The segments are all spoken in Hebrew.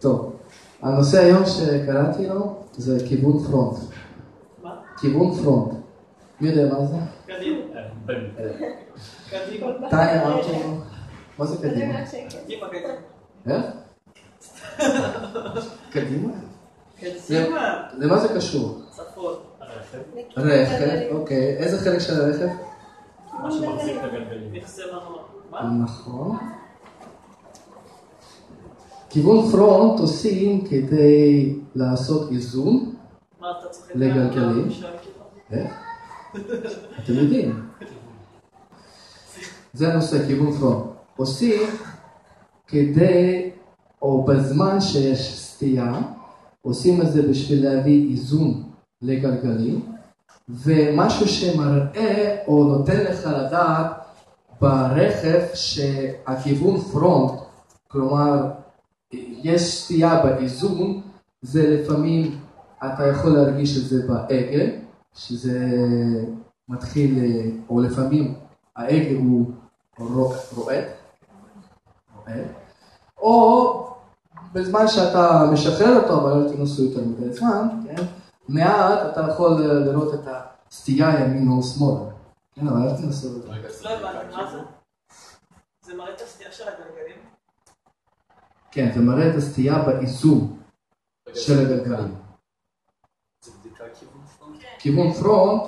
טוב, הנושא היום שקראתי לו זה כיוון פרונט. מה? כיוון פרונט. מי יודע מה זה? קדימה. אה, קדימה. טניה ארצ'ו. מה זה קדימה? קדימה, קדימה. איך? קדימה? קדימה. למה זה קשור? צפון. רכב, אוקיי. איזה חלק של הרכב? מה שמחזיק את הגלגלים. נכסה מנוע. מה? נכון. כיוון פרונט עושים כדי לעשות איזון. לגלגלים. אתם יודעים. זה הנושא, כיוון פרונט. עושים כדי, או בזמן שיש סטייה, עושים את זה בשביל להביא איזון לגלגלים, ומשהו שמראה או נותן לך לדעת ברכב שהכיוון פרונט, כלומר יש סטייה באיזון, זה לפעמים אתה יכול להרגיש את זה בהגה, שזה מתחיל, או לפעמים ההגה הוא רו- רועד, או בזמן שאתה משחרר אותו, אבל אל תנסו יותר מדי זמן, כן? מעט אתה יכול לראות את הסטייה ימינה או שמאלה, כן? אבל אל תנסו זה. לא הבנתי, מה זה? זה מראה את הסטייה של הגלגלים? כן, זה מראה את הסטייה באיזון של הגלגלים. זה בדיקה כיוון פרונט? כיוון פרונט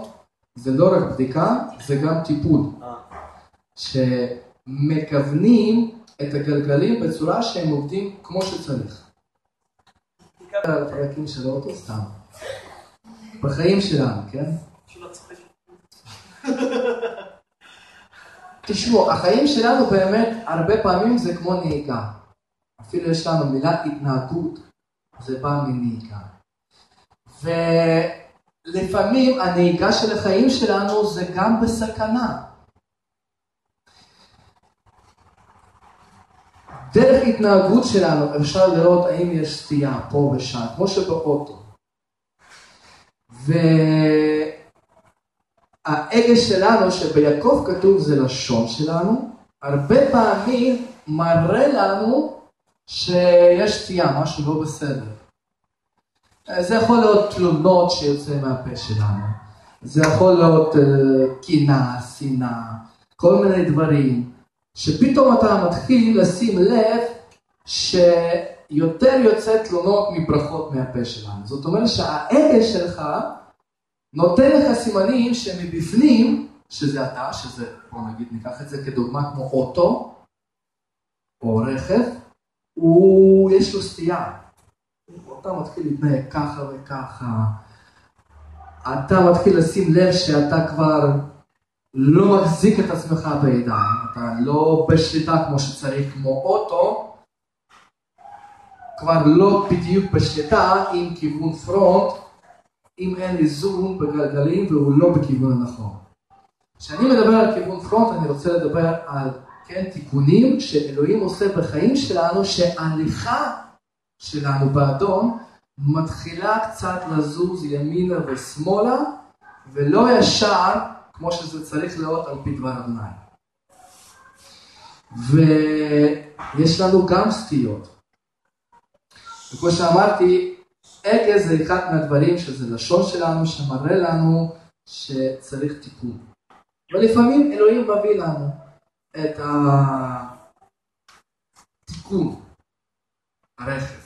זה לא רק בדיקה, זה גם טיפול. אה, שמכוונים את הגלגלים בצורה שהם עובדים כמו שצריך. בדיקה הפרקים של האוטו סתם. בחיים שלנו, כן? תשמעו, החיים שלנו באמת הרבה פעמים זה כמו נהיגה. אפילו יש לנו מילה התנהגות, זה בא מנהיגה. ולפעמים הנהיגה של החיים שלנו זה גם בסכנה. דרך התנהגות שלנו אפשר לראות האם יש סטייה פה ושם, כמו שבאוטו. וההגה שלנו, שביעקב כתוב זה לשון שלנו, הרבה פעמים מראה לנו שיש סטייה, משהו לא בסדר. זה יכול להיות תלונות שיוצא מהפה שלנו, זה יכול להיות אה, קנאה, שנאה, כל מיני דברים, שפתאום אתה מתחיל לשים לב שיותר יוצא תלונות מברכות מהפה שלנו. זאת אומרת שההגה שלך נותן לך סימנים שמבפנים, שזה אתה, שזה, בוא נגיד, ניקח את זה כדוגמה כמו אוטו או רכב, הוא, יש לו סטייה. אתה מתחיל להתנהג ככה וככה, אתה מתחיל לשים לב שאתה כבר לא מחזיק את עצמך בידיים, אתה לא בשליטה כמו שצריך כמו אוטו, כבר לא בדיוק בשליטה עם כיוון פרונט, אם אין איזון בגלגלים והוא לא בכיוון הנכון. כשאני מדבר על כיוון פרונט אני רוצה לדבר על כן, תיקונים שאלוהים עושה בחיים שלנו, שההליכה שלנו באדום מתחילה קצת לזוז ימינה ושמאלה, ולא ישר כמו שזה צריך להיות על פי דבר אדוני. ויש לנו גם סטיות. וכמו שאמרתי, הגה זה אחד מהדברים שזה לשון שלנו, שמראה לנו שצריך תיקון. ולפעמים אלוהים מביא לנו את התיקון הרכב,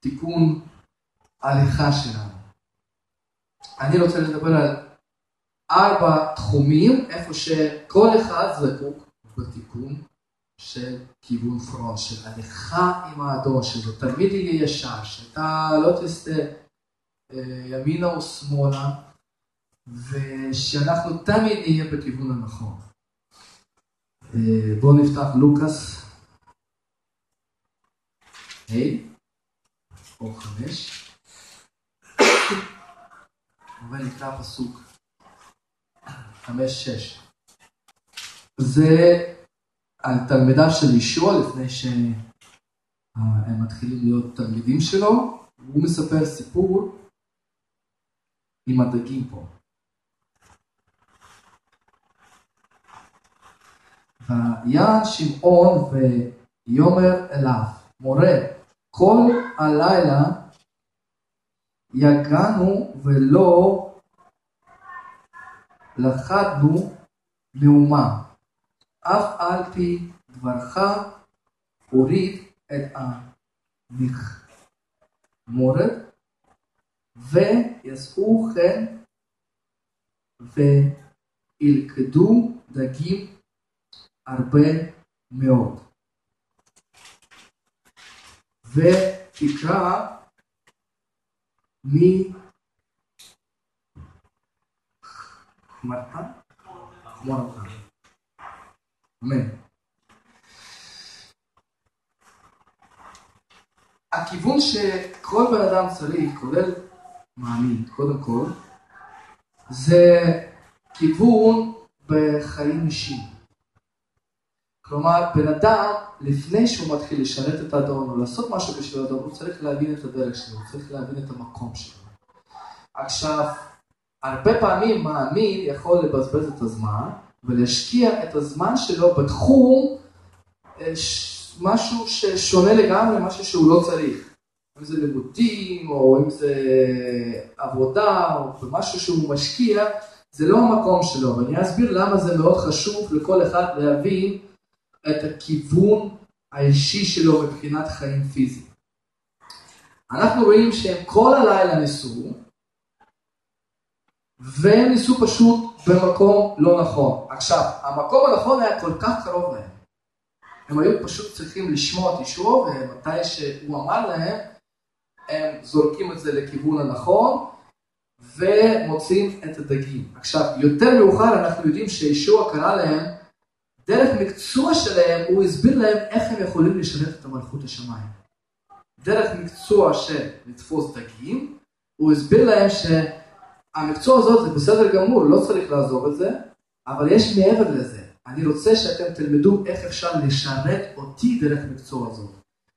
תיקון ההליכה שלנו. אני רוצה לדבר על ארבע תחומים, איפה שכל אחד זקוק בתיקון של כיוון פרונט, של הליכה עם האדון, שזה תמיד יהיה ישר, שאתה לא תסתה אה, ימינה או שמאלה, ושאנחנו תמיד נהיה בכיוון הנכון. אה, בואו נפתח לוקאס. ה' או חמש, ונקרא פסוק חמש-שש. זה על תלמידיו של ישוע לפני שהם מתחילים להיות תלמידים שלו, הוא מספר סיפור עם הדגים פה. ויען שמעון ויאמר אליו, מורה, כל הלילה יגענו ולא לכדנו מאומה. אף על פי דברך הוריד את המכמורת ויסעו כן וילכדו דגים הרבה מאוד. ותקרא מחמרתה חמורתה. אמן. הכיוון שכל בן אדם צריך, כולל מאמין, קודם כל, זה כיוון בחיים אישיים. כלומר, בן אדם, לפני שהוא מתחיל לשרת את האדון או לעשות משהו בשביל האדון, הוא צריך להבין את הדרך שלו, הוא צריך להבין את המקום שלו. עכשיו, הרבה פעמים מאמין יכול לבזבז את הזמן ולהשקיע את הזמן שלו בתחום אה, משהו ששונה לגמרי, משהו שהוא לא צריך. אם זה לימודים, או אם זה עבודה, או משהו שהוא משקיע, זה לא המקום שלו. ואני אסביר למה זה מאוד חשוב לכל אחד להבין את הכיוון האישי שלו מבחינת חיים פיזיים. אנחנו רואים שהם כל הלילה ניסו, והם ניסו פשוט במקום לא נכון. עכשיו, המקום הנכון היה כל כך קרוב להם. הם היו פשוט צריכים לשמוע את אישורו, ומתי שהוא אמר להם, הם זורקים את זה לכיוון הנכון, ומוצאים את הדגים. עכשיו, יותר מאוחר אנחנו יודעים שישוע קרא להם, דרך מקצוע שלהם, הוא הסביר להם איך הם יכולים לשרת את המלכות השמיים. דרך מקצוע של לתפוס דגים, הוא הסביר להם שהמקצוע הזאת זה בסדר גמור, לא צריך לעזוב את זה, אבל יש מעבר לזה. אני רוצה שאתם תלמדו איך אפשר לשרת אותי דרך מקצוע הזאת.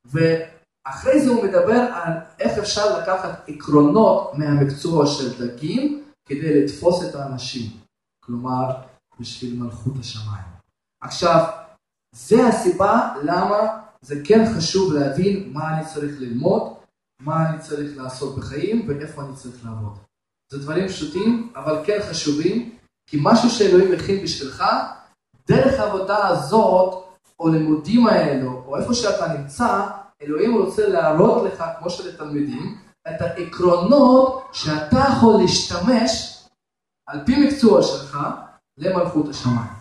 ואחרי זה הוא מדבר על איך אפשר לקחת עקרונות מהמקצוע של דגים כדי לתפוס את האנשים. כלומר, בשביל מלכות השמיים. עכשיו, זה הסיבה למה זה כן חשוב להבין מה אני צריך ללמוד, מה אני צריך לעשות בחיים ואיפה אני צריך לעבוד. זה דברים פשוטים, אבל כן חשובים, כי משהו שאלוהים הכין בשבילך, דרך העבודה הזאת, או לימודים האלו, או איפה שאתה נמצא, אלוהים רוצה להראות לך, כמו שלתלמידים, את העקרונות שאתה יכול להשתמש על פי מקצוע שלך למלכות השמיים.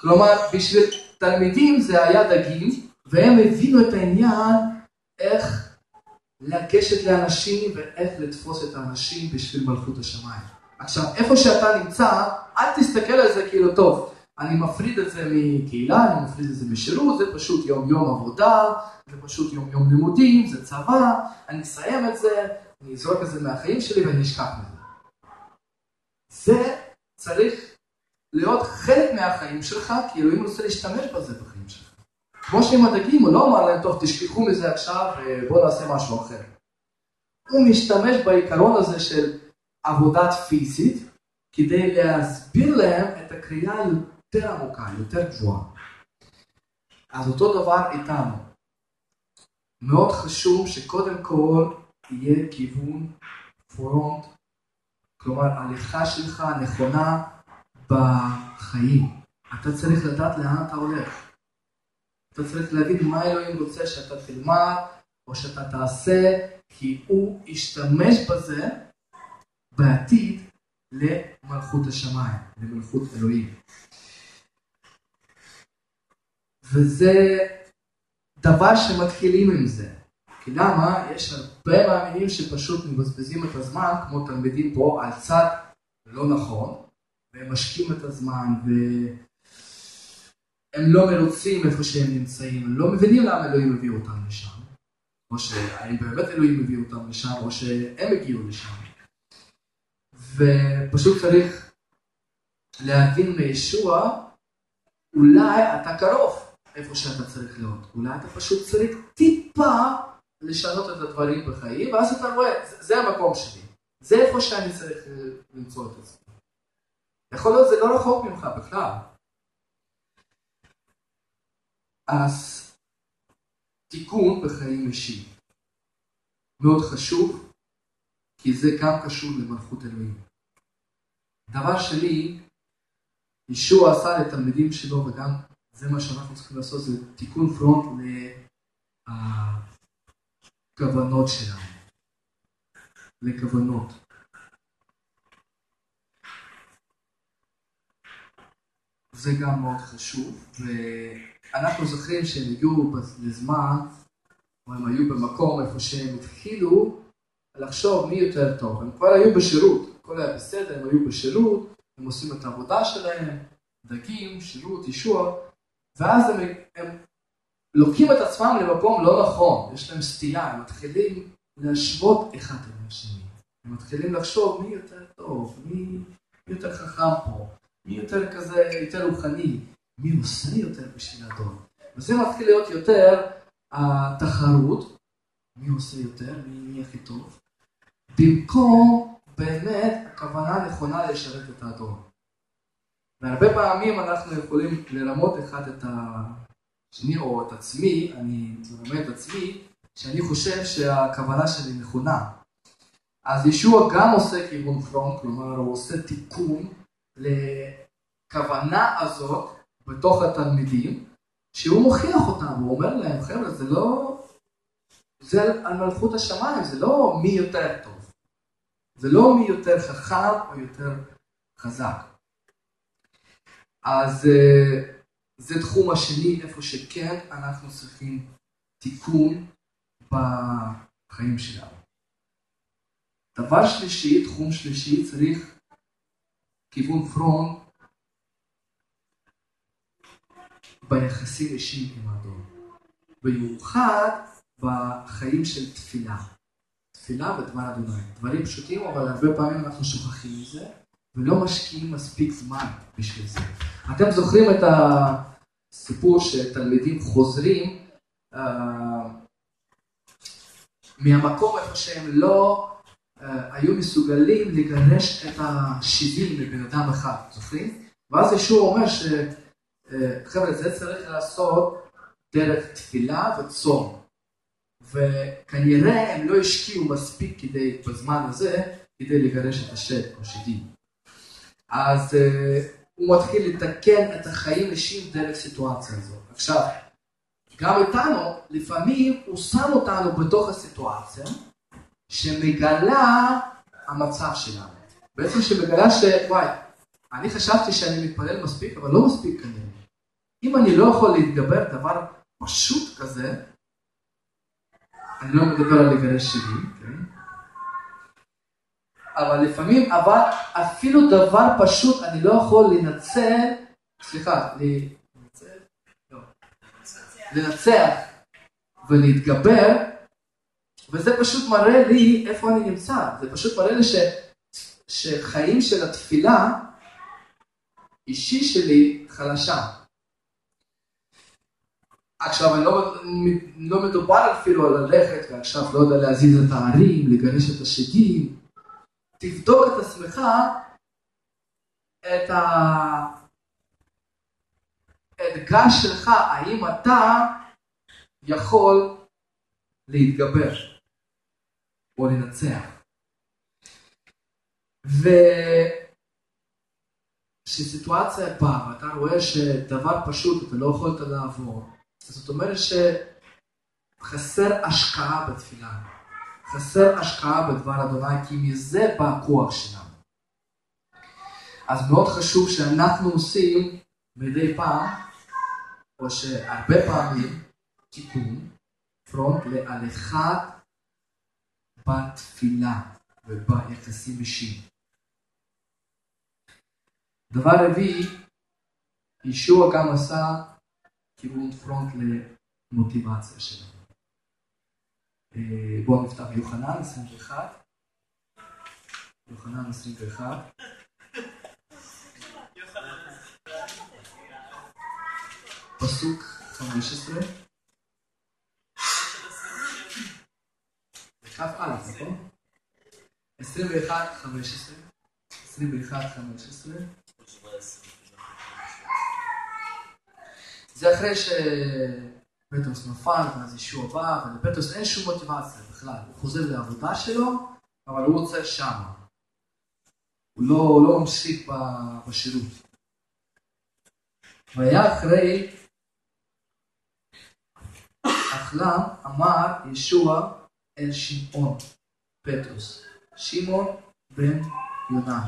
כלומר, בשביל תלמידים זה היה דגים, והם הבינו את העניין איך לגשת לאנשים ואיך לתפוס את האנשים בשביל מלכות השמיים. עכשיו, איפה שאתה נמצא, אל תסתכל על זה כאילו, טוב, אני מפריד את זה מקהילה, אני מפריד את זה משירות, זה פשוט יום יום עבודה, זה פשוט יום יום לימודים, זה צבא, אני אסיים את זה, אני אזרוק את זה מהחיים שלי ואני אשכח מזה. זה צריך להיות חלק מהחיים שלך, כי אלוהים רוצה להשתמש בזה בחיים שלך. כמו שעם הדגים, הוא לא אמר להם, טוב, תשכחו מזה עכשיו ובואו נעשה משהו אחר. הוא משתמש בעיקרון הזה של עבודת פיזית, כדי להסביר להם את הקריאה יותר עמוקה, יותר גבוהה. אז אותו דבר איתנו. מאוד חשוב שקודם כל יהיה כיוון פרונט, כלומר הליכה שלך נכונה בחיים. אתה צריך לדעת לאן אתה הולך. אתה צריך להבין מה אלוהים רוצה שאתה תלמד או שאתה תעשה, כי הוא ישתמש בזה בעתיד למלכות השמיים, למלכות אלוהים. וזה דבר שמתחילים עם זה. כי למה? יש הרבה מאמינים שפשוט מבזבזים את הזמן, כמו תלמידים פה, על צד לא נכון, והם משקיעים את הזמן, והם לא מרוצים איפה שהם נמצאים, הם לא מבינים למה אלוהים הביא אותם לשם, או שהאם באמת אלוהים הביא אותם לשם, או שהם הגיעו לשם. ופשוט צריך להבין מישוע, אולי אתה קרוב איפה שאתה צריך להיות, אולי אתה פשוט צריך טיפה לשנות את הדברים בחיים, ואז אתה רואה, זה, זה המקום שלי, זה איפה שאני צריך למצוא את עצמי. יכול להיות זה לא רחוק ממך בכלל. אז תיקון בחיים אישיים. מאוד חשוב, כי זה גם קשור למלכות אלוהים. דבר שני, ישוע עשה לתלמידים שלו, וגם זה מה שאנחנו צריכים לעשות, זה תיקון פרונט לכוונות שלנו. לכוונות. זה גם מאוד חשוב, ואנחנו זוכרים שהם הגיעו לזמן, או הם היו במקום איפה שהם התחילו לחשוב מי יותר טוב. הם כבר היו בשירות, הכל היה בסדר, הם היו בשירות, הם עושים את העבודה שלהם, דגים, שירות, ישוע, ואז הם, הם לוקחים את עצמם למקום לא נכון, יש להם סטייה, הם מתחילים להשוות אחד עם השני. הם מתחילים לחשוב מי יותר טוב, מי יותר חכם פה, מי יותר כזה, יותר רוחני, מי עושה יותר בשביל הדור. וזה מתחיל להיות יותר התחרות, מי עושה יותר, מי, הכי טוב, במקום באמת הכוונה הנכונה לשרת את הדור. והרבה פעמים אנחנו יכולים לרמות אחד את השני או את עצמי, אני מרמה את עצמי, שאני חושב שהכוונה שלי נכונה. אז ישוע גם עושה כיוון פרונט, כלומר הוא עושה תיקון לכוונה הזאת בתוך התלמידים, שהוא מוכיח אותם, הוא אומר להם, חבר'ה, זה לא... זה על מלכות השמיים, זה לא מי יותר טוב. זה לא מי יותר חכם או יותר חזק. אז אה, זה תחום השני, איפה שכן אנחנו צריכים תיקון בחיים שלנו. דבר שלישי, תחום שלישי, צריך כיוון פרונט ביחסים אישיים עם האדון. במיוחד בחיים של תפילה. תפילה ודבר אדוני. דברים פשוטים, אבל הרבה פעמים אנחנו שוכחים מזה, ולא משקיעים מספיק זמן בשביל זה. אתם זוכרים את הסיפור שתלמידים חוזרים uh, מהמקום איפה שהם לא היו מסוגלים לגרש את השבעים מבן אדם אחד, זוכרים? ואז ישוע אומר שחבר'ה, אה, זה צריך לעשות דרך תפילה וצום. וכנראה הם לא השקיעו מספיק כדי, בזמן הזה, כדי לגרש את השד או שדים. אז uh, הוא מתחיל לתקן את החיים אישיים דרך סיטואציה הזאת. עכשיו, גם איתנו, לפעמים הוא שם אותנו בתוך הסיטואציה שמגלה המצב שלנו. בעצם שמגלה שוואי, אני חשבתי שאני מתפלל מספיק, אבל לא מספיק כנראה. אם אני לא יכול להתגבר דבר פשוט כזה, אני לא מדבר על לגרש שלי, כן? אבל לפעמים, אבל אפילו דבר פשוט אני לא יכול לנצל, סליחה, לנצל, לא, לנצח ולהתגבר, וזה פשוט מראה לי איפה אני נמצא, זה פשוט מראה לי ש, שחיים של התפילה אישי שלי חלשה. עכשיו, אני לא, לא מדובר אפילו על ללכת ועכשיו לא יודע להזיז את הערים, לגרש את השדים. תבדוק את עצמך, את האתגר שלך, האם אתה יכול להתגבר או לנצח. וכשסיטואציה באה ואתה רואה שדבר פשוט אתה לא יכולת לעבור, זאת אומרת שחסר השקעה בתפילה, חסר השקעה בדבר אדוני, כי מזה בא הכוח שלנו. אז מאוד חשוב שאנחנו עושים מדי פעם, או שהרבה פעמים, תיקון, פרונט להליכת בתפילה וביחסים אישיים. דבר רביעי, ישוע גם עשה כיוון פרונט למוטיבציה שלנו. אה, בואו נפתח יוחנן 21. יוחנן 21. פסוק 15. כ"א, נכון? 21, 15. 21, 15. זה אחרי פטרוס נפל, ואז ישוע בא, ולפטרוס אין שום מוטיבציה בכלל. הוא חוזר לעבודה שלו, אבל הוא רוצה שמה. הוא לא, הוא לא ממשיך בשירות. והיה אחרי אכלה, אמר ישוע אל שמעון, פטרוס, שמעון בן יונה.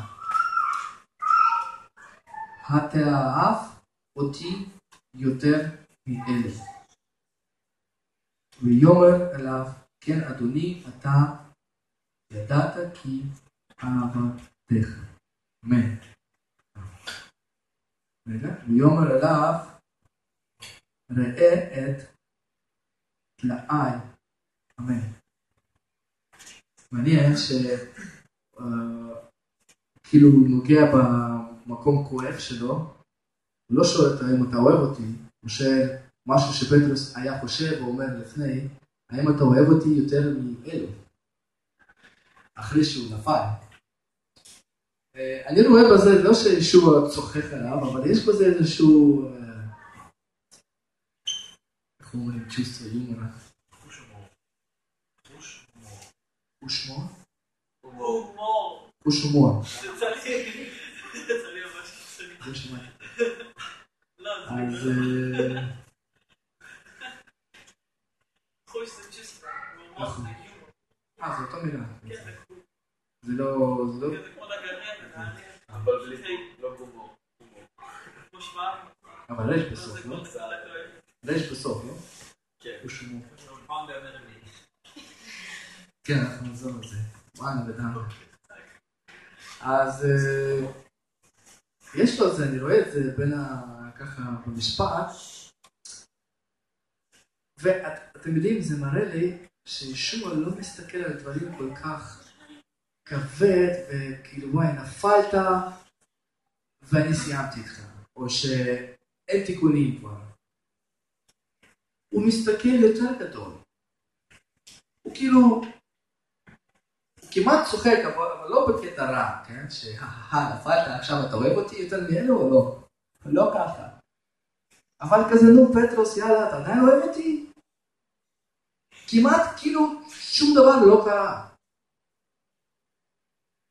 התאהב אותי יותר מאלה. ויאמר אליו, כן אדוני, אתה ידעת כי אהבתך. אמן. ויאמר אליו, ראה את תלאי. אמן. מעניין ש... אה, הוא נוגע במקום כואב שלו, הוא לא שואל אותו האם אתה אוהב אותי, הוא שואל משהו שפטרוס היה חושב ואומר לפני, האם אתה אוהב אותי יותר מאלו? אחרי שהוא נפל. אני רואה בזה, לא שישוע צוחק עליו, אבל יש בזה איזשהו, אה, איך אומרים, צ'וסטר יומרה, חוש הומור? הומור. חוש הומור. יצא לי, יצא לי ממש קיצוני. זה שמעתי. לא, אז לא. אה. הומור זה יומור. אה, זה אותו מילה. כן, זה לא, זה לא, כן. אבל בלי לא גומור. כמו שבא. אבל זה בסוף, לא? רש בסוף, לא? כן. הומור. כן, אנחנו לזה. וואלה, לגמרי. אז אה, יש לו את זה, אני רואה את זה בין ה... ככה במשפט, ואתם יודעים, זה מראה לי שישוע לא מסתכל על דברים כל כך כבד, וכאילו וואי, נפלת ואני סיימתי איתך, או שאין תיקונים כבר. הוא מסתכל יותר גדול. הוא כאילו, כמעט צוחק, אבל, אבל לא בקטע רע, כן? שהא, נפלת, עכשיו אתה אוהב אותי יותר מאלו או לא? לא ככה. אבל כזה, נו, פטרוס, יאללה, אתה עדיין אוהב אותי? כמעט כאילו שום דבר לא קרה.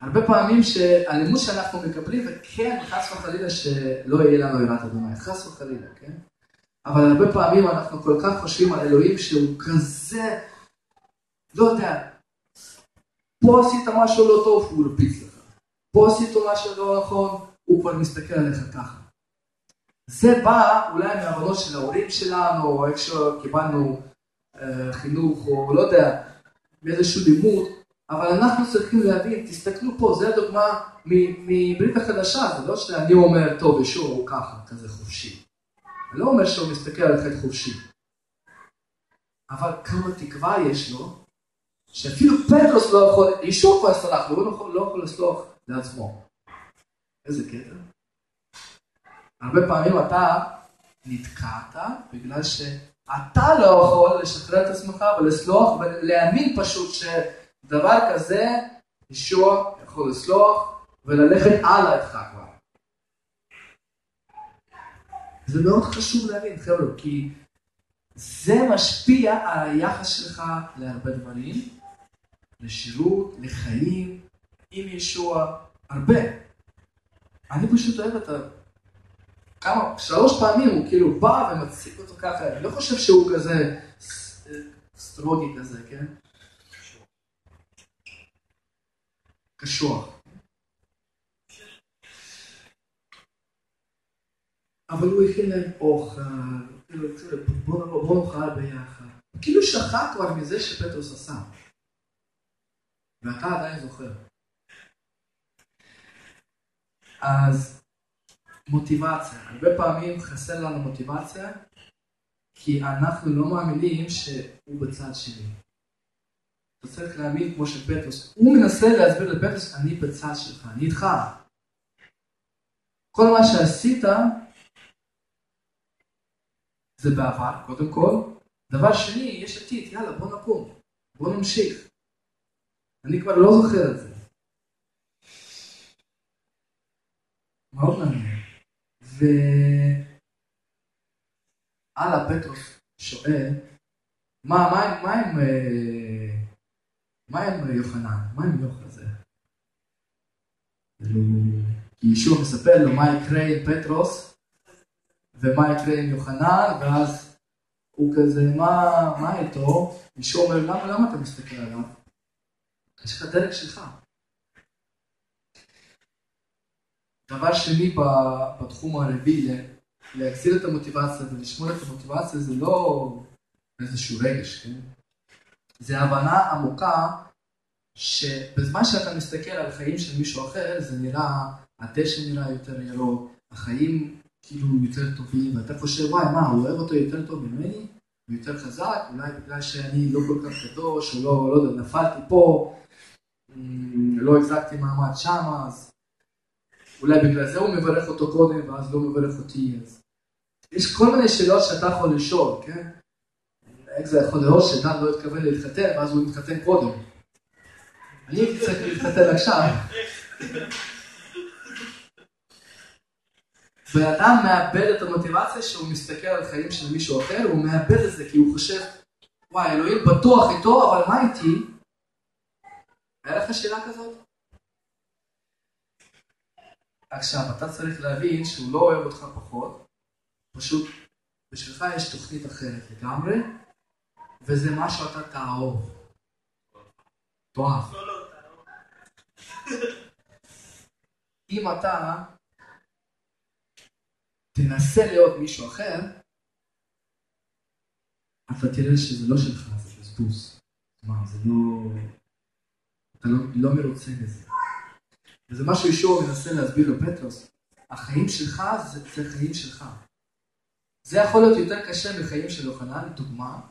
הרבה פעמים שהלימוד שאנחנו מקבלים, וכן, חס וחלילה שלא יהיה לנו יראת אדוני, חס וחלילה, כן? אבל הרבה פעמים אנחנו כל כך חושבים על אלוהים שהוא כזה, לא יודע, פה עשית משהו לא טוב, הוא הרביץ לך. פה עשית משהו לא נכון, הוא כבר מסתכל עליך ככה. זה בא אולי מהבנות של ההורים שלנו, או איך שקיבלנו אה, חינוך, או לא יודע, מאיזשהו לימוד, אבל אנחנו צריכים להבין, תסתכלו פה, זו הדוגמה מברית החדשה, זה לא שאני אומר, טוב, ישוע הוא ככה, כזה חופשי. אני לא אומר שהוא מסתכל על חטא חופשי. אבל כמה תקווה יש לו, שאפילו פטרוס לא יכול, ישוע כבר סלח, הוא לא יכול, לא יכול לסלוח לעצמו. איזה קטע. הרבה פעמים אתה נתקעת בגלל שאתה לא יכול לשחרר את עצמך ולסלוח ולהאמין פשוט שדבר כזה, ישוע יכול לסלוח וללכת הלאה איתך כבר. זה מאוד חשוב להבין, חבר'ה, כי זה משפיע על היחס שלך להרבה דברים, לשירות, לחיים, עם ישוע, הרבה. אני פשוט אוהב את ה... כמה, שלוש פעמים הוא כאילו בא ומציג אותו ככה, אני לא חושב שהוא כזה סטרוגי כזה, כן? קשוח. אבל הוא הכין להם אוכל, כאילו, בוא נאכל ביחד. כאילו שכח כבר מזה שפטרוס עשה. ואתה עדיין זוכר. אז מוטיבציה. הרבה פעמים חסר לנו מוטיבציה, כי אנחנו לא מאמינים שהוא בצד שלי. אתה צריך להאמין כמו שפטרוס, הוא מנסה להסביר לפטרוס, אני בצד שלך, אני איתך. כל מה שעשית זה בעבר, קודם כל. דבר שני, יש עתיד, יאללה, בוא נקום, בוא נמשיך. אני כבר לא זוכר את זה. מאוד מעניין. והלאה, פטרוס, שואל, מה, מה, מה עם, אה, מה עם יוחנן? מה עם יוחנן הזה? כאילו, כי ישוע מספר לו מה יקרה עם פטרוס ומה יקרה עם יוחנן, ואז הוא כזה, מה, מה איתו? ישוע אומר, למה, למה אתה מסתכל עליו? יש לך דרך שלך. דבר שני בתחום הרביעי, להחזיר את המוטיבציה ולשמור את המוטיבציה זה לא איזשהו רגש, כן? זה הבנה עמוקה שבזמן שאתה מסתכל על החיים של מישהו אחר, זה נראה, הדשא נראה יותר ירוק, החיים כאילו יותר טובים, ואתה חושב, וואי, מה, הוא אוהב אותו יותר טוב ממני? הוא יותר חזק? אולי בגלל שאני לא כל כך קדוש, או לא, לא יודע, נפלתי פה, לא החזקתי מעמד שמה, אז אולי בגלל זה הוא מברך אותו קודם, ואז לא מברך אותי, אז... יש כל מיני שאלות שאתה יכול לשאול, כן? איך זה יכול להיות שדן לא התכוון להתחתן, ואז הוא מתחתן קודם. אני הייתי צריך להתחתן עכשיו. בן אדם מאבד את המוטיבציה שהוא מסתכל על חיים של מישהו אחר, הוא מאבד את זה כי הוא חושב, וואי, אלוהים בטוח איתו, אבל מה איתי? לך שאלה כזאת? עכשיו, אתה צריך להבין שהוא לא אוהב אותך פחות, פשוט בשבילך יש תוכנית אחרת לגמרי, וזה מה שאתה תאהוב. תאהב. לא, לא, אם אתה תנסה להיות מישהו אחר, אתה תראה שזה לא שלך, זה בזבוז. מה, זה לא... אתה לא, לא מרוצה מזה. וזה מה שישוע מנסה להסביר לפטרוס. החיים שלך זה, זה חיים שלך. זה יכול להיות יותר קשה מחיים של יוחנן, לדוגמה,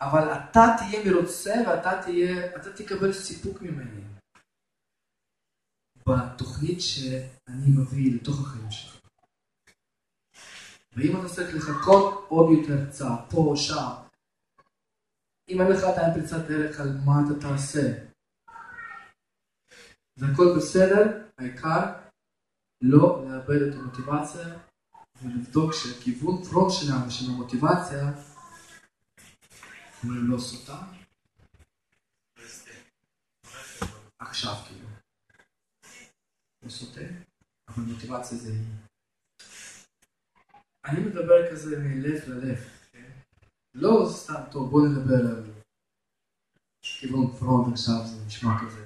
אבל אתה תהיה מרוצה ואתה תהיה, אתה תקבל סיפוק ממני. בתוכנית שאני מביא לתוך החיים שלך. ואם אתה צריך לחכות עוד יותר קצת, פה או שם, אם אין לך עדיין פריצת דרך על מה אתה תעשה, זה הכל בסדר, העיקר לא לאבד את המוטיבציה ולבדוק שהכיוון פרום שלנו, של המוטיבציה, הוא לא סוטה. עכשיו כאילו. לא סוטה, אבל מוטיבציה זה... אני מדבר כזה מלב ללב, כן? לא סתם, טוב, בוא נדבר על כיוון פרונט עכשיו, זה נשמע כזה.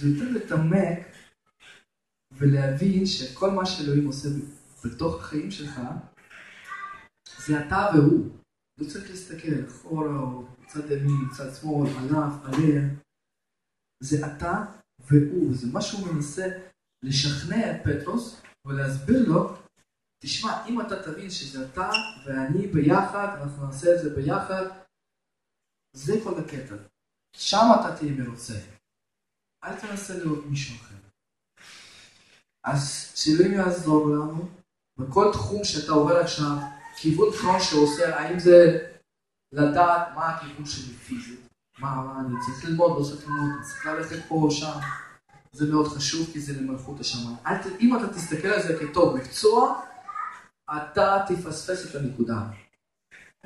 זה יותר לתמק ולהבין שכל מה שאלוהים עושה בתוך החיים שלך, זה אתה והוא. לא צריך להסתכל אחורה או צד ימין, צד שמאל, עליו, עליה. זה אתה והוא. זה מה שהוא מנסה לשכנע את פטרוס ולהסביר לו, תשמע, אם אתה תבין שזה אתה ואני ביחד, אנחנו נעשה את זה ביחד, זה כל הקטע. שם אתה תהיה מרוצה. אל תנסה להיות מישהו אחר. אז שאלוהים יעזור לנו בכל תחום שאתה עובר עכשיו, כיוון פרון שעושה, האם זה לדעת מה הכיוון שלי פיזית, מה, מה אני צריך ללמוד, לא צריך ללמוד, אני צריך ללכת פה או שם, זה מאוד חשוב כי זה למלכות השמיים. אם אתה תסתכל על זה כטוב מקצוע, אתה תפספס את הנקודה.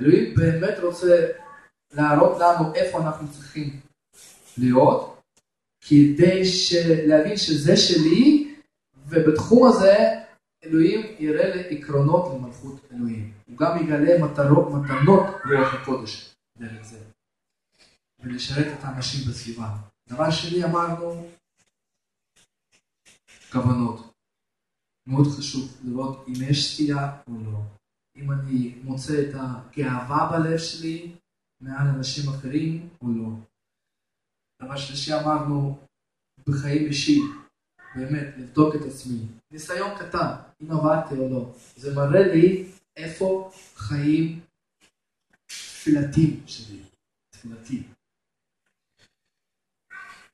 אלוהים באמת רוצה להראות לנו איפה אנחנו צריכים להיות, כדי להבין שזה שלי, ובתחום הזה אלוהים יראה לי עקרונות למלכות אלוהים. הוא גם יגלה מטרות, מתנות רוח הקודש דרך זה. ולשרת את האנשים בסביבה. דבר שני אמרנו, כוונות. מאוד חשוב לראות אם יש סטייה או לא. אם אני מוצא את הגאווה בלב שלי מעל אנשים אחרים או לא. דבר שלישי אמרנו, בחיים אישיים, באמת, לבדוק את עצמי. ניסיון קטן, אם עבדתי או לא. זה מראה לי איפה חיים תפילתים שלי, תפילתי.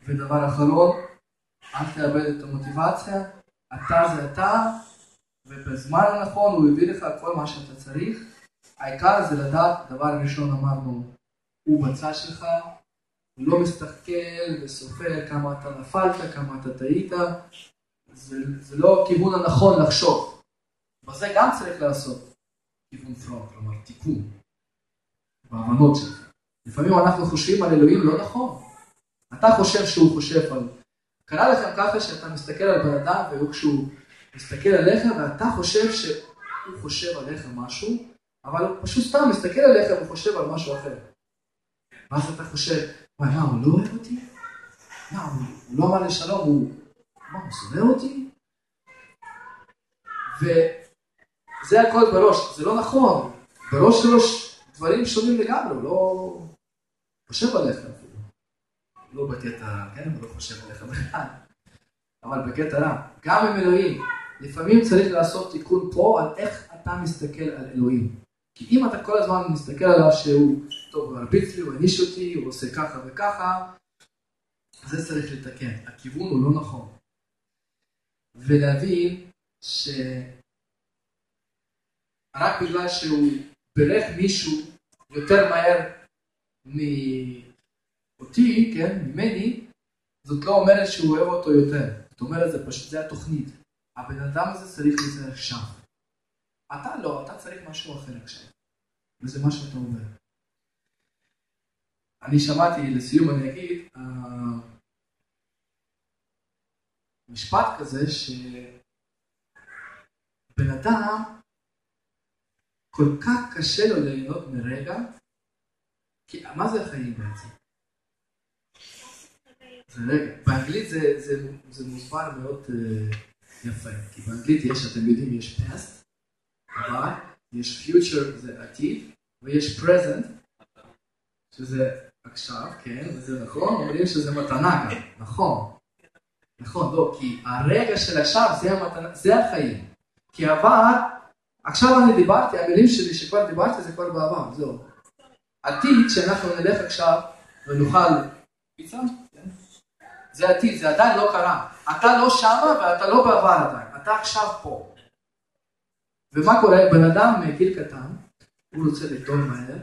ודבר אחרון, אל תאבד את המוטיבציה, אתה זה אתה, ובזמן הנכון הוא הביא לך כל מה שאתה צריך. העיקר זה לדעת, דבר ראשון אמרנו, הוא בצד שלך, הוא לא מסתכל וסופר כמה אתה נפלת, כמה אתה טעית, זה, זה לא הכיוון הנכון לחשוב. בזה גם צריך לעשות כיוון פרונט, כלומר תיקון בהבנות שלך. לפעמים אנחנו חושבים על אלוהים לא נכון. אתה חושב שהוא חושב על... קרה לכם ככה שאתה מסתכל על בן אדם והוא כשהוא מסתכל עליך ואתה חושב שהוא חושב עליך משהו, אבל הוא פשוט סתם מסתכל עליך וחושב על משהו אחר. ואז אתה חושב, וואי, מה, הוא לא אוהב אותי? מה, הוא, לא אמר לי שלום, הוא... מה, הוא שונא אותי? וזה הכל בראש, זה לא נכון. בראש שלו דברים שונים לגמרי, הוא לא חושב עליך אפילו. לא בקטע, כן, הוא לא חושב עליך בכלל, אבל בקטע רע. גם עם אלוהים, לפעמים צריך לעשות תיקון פה על איך אתה מסתכל על אלוהים. כי אם אתה כל הזמן מסתכל עליו שהוא, טוב, הוא מרביץ לי, הוא העניש אותי, הוא עושה ככה וככה, זה צריך לתקן. הכיוון הוא לא נכון. ולהבין שרק בגלל שהוא בירך מישהו יותר מהר מאותי, כן, ממני, זאת לא אומרת שהוא אוהב אותו יותר. זאת אומרת, זה פשוט, זה התוכנית. הבן אדם הזה צריך לזה עכשיו. אתה לא, אתה צריך משהו אחר עכשיו. וזה מה שאתה אומר. אני שמעתי, לסיום אני אגיד, uh, משפט כזה שבן אדם כל כך קשה לו ליהנות מרגע, כי מה זה החיים בעצם? זה רגע. באנגלית זה, זה, זה מוסבר מאוד uh, יפה, כי באנגלית יש, אתם יודעים, יש past, אבל יש future, זה עתיד, ויש present, שזה עכשיו, כן, וזה נכון, אומרים שזה מתנה גם, נכון. נכון, לא, כי הרגע של עכשיו זה המתנה, זה החיים. כי עבר, עכשיו אני דיברתי, המילים שלי שכבר דיברתי זה כבר בעבר, זהו. עתיד שאנחנו נלך עכשיו פיצה, כן? זה עתיד, זה עדיין לא קרה. אתה לא שמה ואתה לא בעבר עדיין, אתה עכשיו פה. ומה קורה? בן אדם מגיל קטן, הוא רוצה לגדול מהר,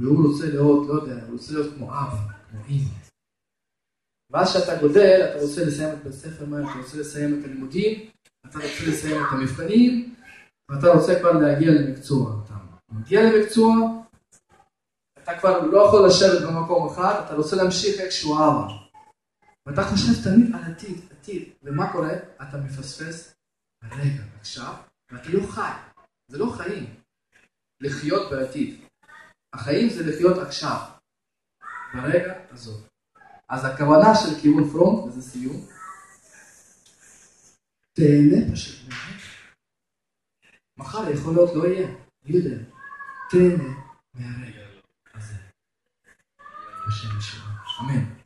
והוא רוצה להיות, לא יודע, הוא רוצה להיות כמו אב, כמו אימא. ואז כשאתה גודל, אתה רוצה לסיים את בית הספר מהר, אתה רוצה לסיים את הלימודים, אתה רוצה לסיים את המבחנים, ואתה רוצה כבר להגיע למקצוע. אתה מגיע למקצוע, אתה כבר לא יכול לשבת במקום אחד, אתה רוצה להמשיך איכשהו הלאה. ואתה חושב תמיד על עתיד, עתיד, ומה קורה? אתה מפספס רגע, עכשיו, ואתה לא חי. זה לא חיים. לחיות בעתיד. החיים זה לחיות עכשיו, ברגע הזאת. אז הכוונה של כיוון פרונט, וזה סיום, תהנה פשוט באמת. מחר יכול להיות לא יהיה, מי יודע. תהנה מהרגע הזה. בשם ישוע. אמן.